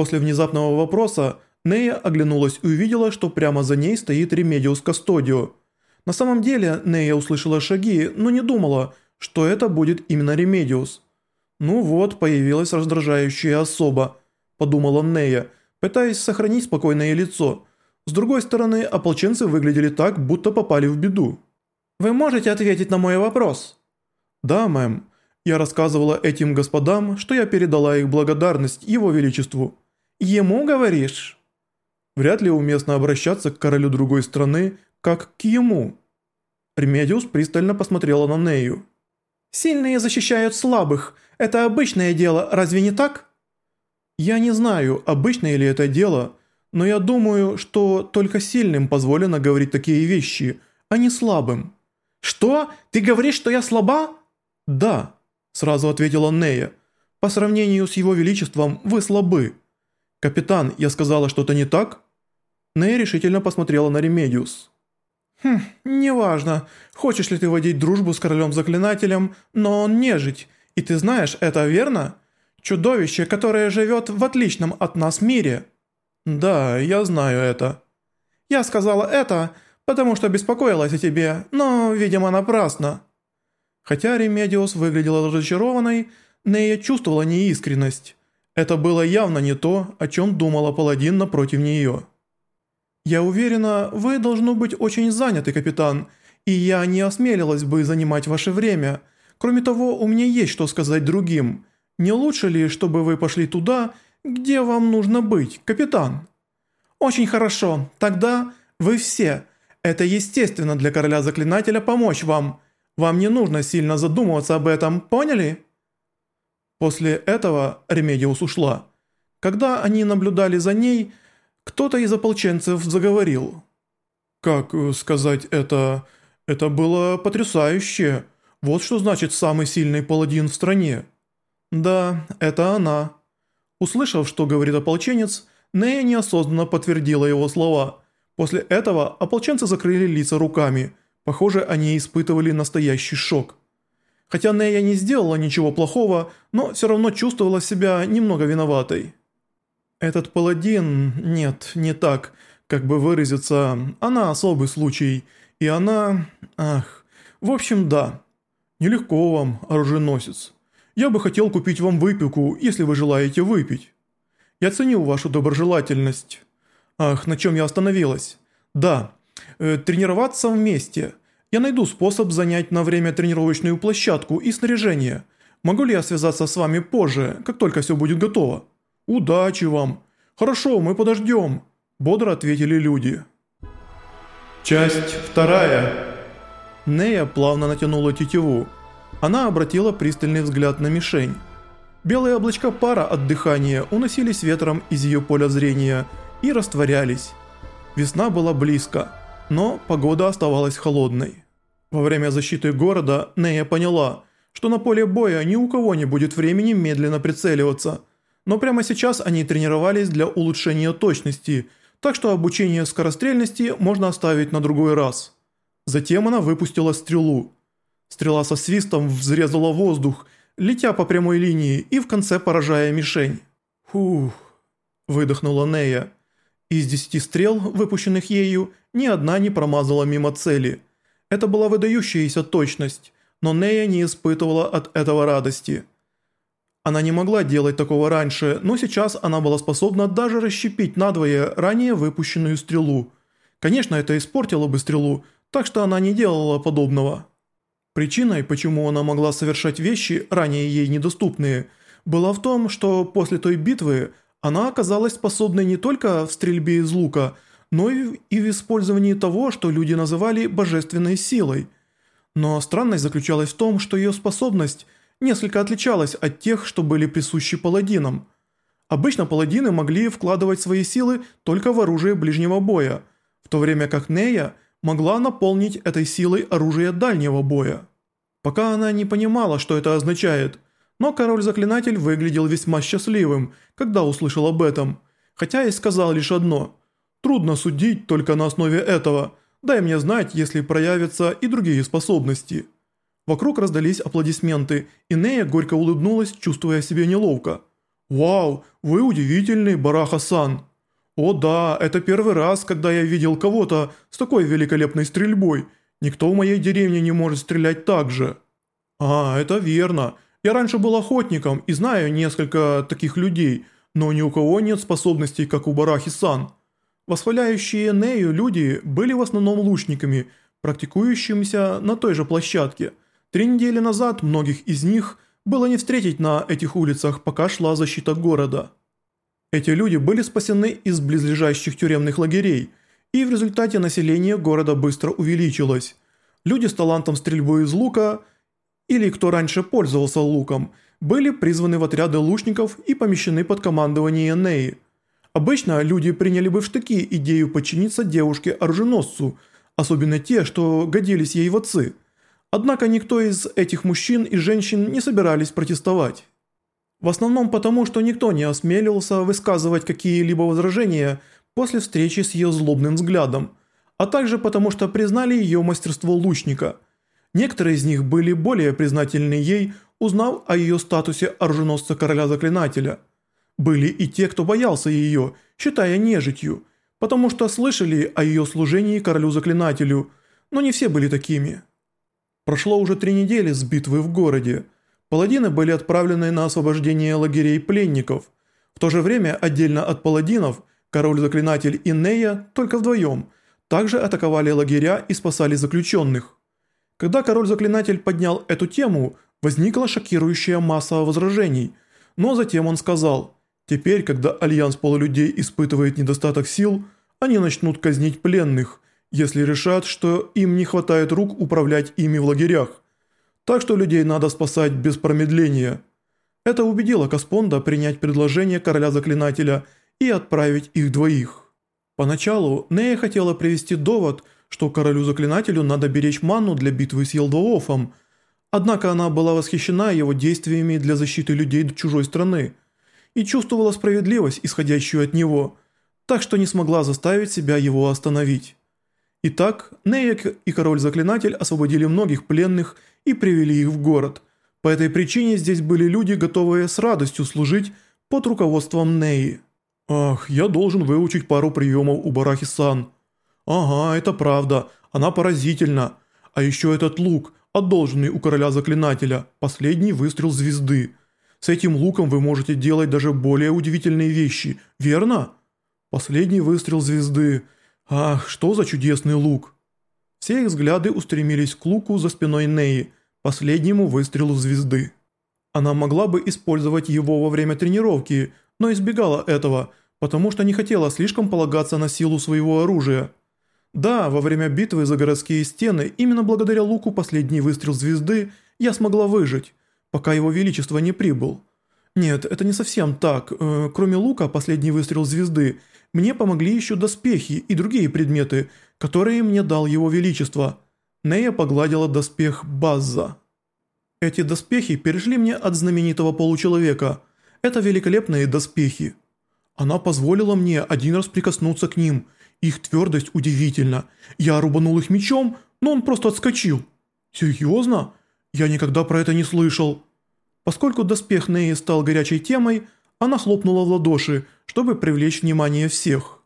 После внезапного вопроса Нея оглянулась и увидела, что прямо за ней стоит Ремедиус Кастодио. На самом деле Нея услышала шаги, но не думала, что это будет именно Ремедиус. «Ну вот, появилась раздражающая особа», – подумала Нея, пытаясь сохранить спокойное лицо. С другой стороны, ополченцы выглядели так, будто попали в беду. «Вы можете ответить на мой вопрос?» «Да, мэм. Я рассказывала этим господам, что я передала их благодарность его величеству». «Ему говоришь?» Вряд ли уместно обращаться к королю другой страны, как к ему. Ремедиус пристально посмотрела на Нею. «Сильные защищают слабых. Это обычное дело, разве не так?» «Я не знаю, обычное ли это дело, но я думаю, что только сильным позволено говорить такие вещи, а не слабым». «Что? Ты говоришь, что я слаба?» «Да», – сразу ответила Нея. «По сравнению с его величеством вы слабы». «Капитан, я сказала что-то не так?» Нея решительно посмотрела на Ремедиус. «Хм, неважно, хочешь ли ты водить дружбу с королем-заклинателем, но он нежить, и ты знаешь это, верно? Чудовище, которое живет в отличном от нас мире». «Да, я знаю это». «Я сказала это, потому что беспокоилась о тебе, но, видимо, напрасно». Хотя Ремедиус выглядела разочарованной, Нея чувствовала неискренность. Это было явно не то, о чем думала паладин напротив нее. «Я уверена, вы должно быть очень заняты, капитан, и я не осмелилась бы занимать ваше время. Кроме того, у меня есть что сказать другим. Не лучше ли, чтобы вы пошли туда, где вам нужно быть, капитан?» «Очень хорошо. Тогда вы все. Это естественно для короля-заклинателя помочь вам. Вам не нужно сильно задумываться об этом, поняли?» После этого Ремедиус ушла. Когда они наблюдали за ней, кто-то из ополченцев заговорил. «Как э, сказать это? Это было потрясающе. Вот что значит самый сильный паладин в стране». «Да, это она». Услышав, что говорит ополченец, Нея неосознанно подтвердила его слова. После этого ополченцы закрыли лица руками. Похоже, они испытывали настоящий шок. Хотя Нея не сделала ничего плохого, но все равно чувствовала себя немного виноватой. Этот паладин... Нет, не так. Как бы выразиться, она особый случай. И она... Ах... В общем, да. Нелегко вам, оруженосец. Я бы хотел купить вам выпивку, если вы желаете выпить. Я ценю вашу доброжелательность. Ах, на чем я остановилась? Да, э, тренироваться вместе. Я найду способ занять на время тренировочную площадку и снаряжение. Могу ли я связаться с вами позже, как только все будет готово? «Удачи вам! Хорошо, мы подождем!» – бодро ответили люди. Часть вторая. Нея плавно натянула тетиву. Она обратила пристальный взгляд на мишень. Белые облачка пара от дыхания уносились ветром из ее поля зрения и растворялись. Весна была близко, но погода оставалась холодной. Во время защиты города Нея поняла, что на поле боя ни у кого не будет времени медленно прицеливаться – но прямо сейчас они тренировались для улучшения точности, так что обучение скорострельности можно оставить на другой раз. Затем она выпустила стрелу. Стрела со свистом взрезала воздух, летя по прямой линии и в конце поражая мишень. «Фух», – выдохнула Нея. Из десяти стрел, выпущенных ею, ни одна не промазала мимо цели. Это была выдающаяся точность, но Нея не испытывала от этого радости – она не могла делать такого раньше, но сейчас она была способна даже расщепить надвое ранее выпущенную стрелу. Конечно, это испортило бы стрелу, так что она не делала подобного. Причиной, почему она могла совершать вещи, ранее ей недоступные, была в том, что после той битвы она оказалась способной не только в стрельбе из лука, но и в использовании того, что люди называли божественной силой. Но странность заключалась в том, что ее способность – несколько отличалась от тех, что были присущи паладинам. Обычно паладины могли вкладывать свои силы только в оружие ближнего боя, в то время как Нея могла наполнить этой силой оружие дальнего боя. Пока она не понимала, что это означает, но король-заклинатель выглядел весьма счастливым, когда услышал об этом, хотя и сказал лишь одно «Трудно судить только на основе этого, дай мне знать, если проявятся и другие способности». Вокруг раздались аплодисменты, и Нея горько улыбнулась, чувствуя себя неловко. «Вау, вы удивительный, Бараха-сан!» «О да, это первый раз, когда я видел кого-то с такой великолепной стрельбой. Никто в моей деревне не может стрелять так же». «А, это верно. Я раньше был охотником и знаю несколько таких людей, но ни у кого нет способностей, как у Барахи-сан». Восхваляющие Нею люди были в основном лучниками, практикующимися на той же площадке. Три недели назад многих из них было не встретить на этих улицах, пока шла защита города. Эти люди были спасены из близлежащих тюремных лагерей, и в результате население города быстро увеличилось. Люди с талантом стрельбы из лука, или кто раньше пользовался луком, были призваны в отряды лучников и помещены под командование Неи. Обычно люди приняли бы в штыки идею подчиниться девушке-оруженосцу, особенно те, что годились ей в отцы. Однако никто из этих мужчин и женщин не собирались протестовать. В основном потому, что никто не осмелился высказывать какие-либо возражения после встречи с ее злобным взглядом, а также потому, что признали ее мастерство лучника. Некоторые из них были более признательны ей, узнав о ее статусе оруженосца короля-заклинателя. Были и те, кто боялся ее, считая нежитью, потому что слышали о ее служении королю-заклинателю, но не все были такими. Прошло уже три недели с битвы в городе. Паладины были отправлены на освобождение лагерей пленников. В то же время отдельно от паладинов король-заклинатель и Нея только вдвоем также атаковали лагеря и спасали заключенных. Когда король-заклинатель поднял эту тему, возникла шокирующая масса возражений, но затем он сказал, «Теперь, когда альянс полулюдей испытывает недостаток сил, они начнут казнить пленных, если решат, что им не хватает рук управлять ими в лагерях. Так что людей надо спасать без промедления. Это убедило Каспонда принять предложение короля-заклинателя и отправить их двоих. Поначалу Нея хотела привести довод, что королю-заклинателю надо беречь ману для битвы с Елдвоофом, однако она была восхищена его действиями для защиты людей чужой страны и чувствовала справедливость, исходящую от него, так что не смогла заставить себя его остановить. Итак, Неек и король-заклинатель освободили многих пленных и привели их в город. По этой причине здесь были люди, готовые с радостью служить под руководством Неи. «Ах, я должен выучить пару приемов у Барахи-сан». «Ага, это правда, она поразительна. А еще этот лук, одолженный у короля-заклинателя, последний выстрел звезды. С этим луком вы можете делать даже более удивительные вещи, верно?» «Последний выстрел звезды». Ах, что за чудесный лук! Все их взгляды устремились к луку за спиной Неи, последнему выстрелу звезды. Она могла бы использовать его во время тренировки, но избегала этого, потому что не хотела слишком полагаться на силу своего оружия. Да, во время битвы за городские стены, именно благодаря луку последний выстрел звезды я смогла выжить, пока его величество не прибыл. Нет, это не совсем так. Э, кроме лука последний выстрел звезды – мне помогли еще доспехи и другие предметы, которые мне дал его величество. Нея погладила доспех Базза. Эти доспехи перешли мне от знаменитого получеловека. Это великолепные доспехи. Она позволила мне один раз прикоснуться к ним. Их твердость удивительна. Я рубанул их мечом, но он просто отскочил. Серьезно? Я никогда про это не слышал. Поскольку доспех Неи стал горячей темой, она хлопнула в ладоши, чтобы привлечь внимание всех.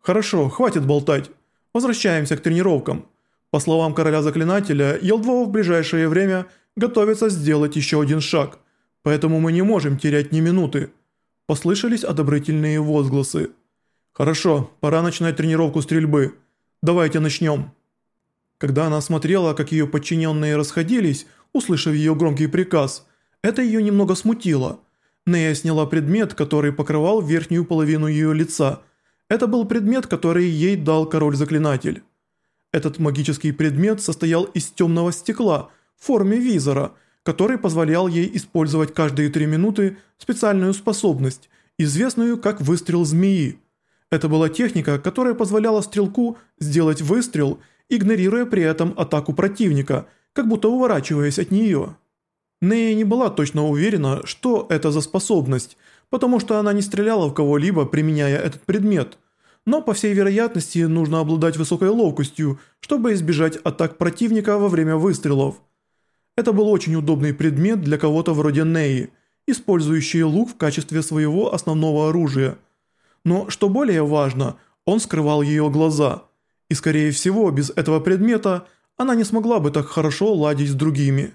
«Хорошо, хватит болтать. Возвращаемся к тренировкам. По словам короля-заклинателя, Елдвова в ближайшее время готовится сделать еще один шаг, поэтому мы не можем терять ни минуты». Послышались одобрительные возгласы. «Хорошо, пора начинать тренировку стрельбы. Давайте начнем». Когда она смотрела, как ее подчиненные расходились, услышав ее громкий приказ, это ее немного смутило – Нея сняла предмет, который покрывал верхнюю половину ее лица. Это был предмет, который ей дал король-заклинатель. Этот магический предмет состоял из темного стекла в форме визора, который позволял ей использовать каждые три минуты специальную способность, известную как выстрел змеи. Это была техника, которая позволяла стрелку сделать выстрел, игнорируя при этом атаку противника, как будто уворачиваясь от нее. Нея не была точно уверена, что это за способность, потому что она не стреляла в кого-либо, применяя этот предмет. Но, по всей вероятности, нужно обладать высокой ловкостью, чтобы избежать атак противника во время выстрелов. Это был очень удобный предмет для кого-то вроде Неи. использующие лук в качестве своего основного оружия. Но что более важно, он скрывал ее глаза, и скорее всего без этого предмета она не смогла бы так хорошо ладить с другими.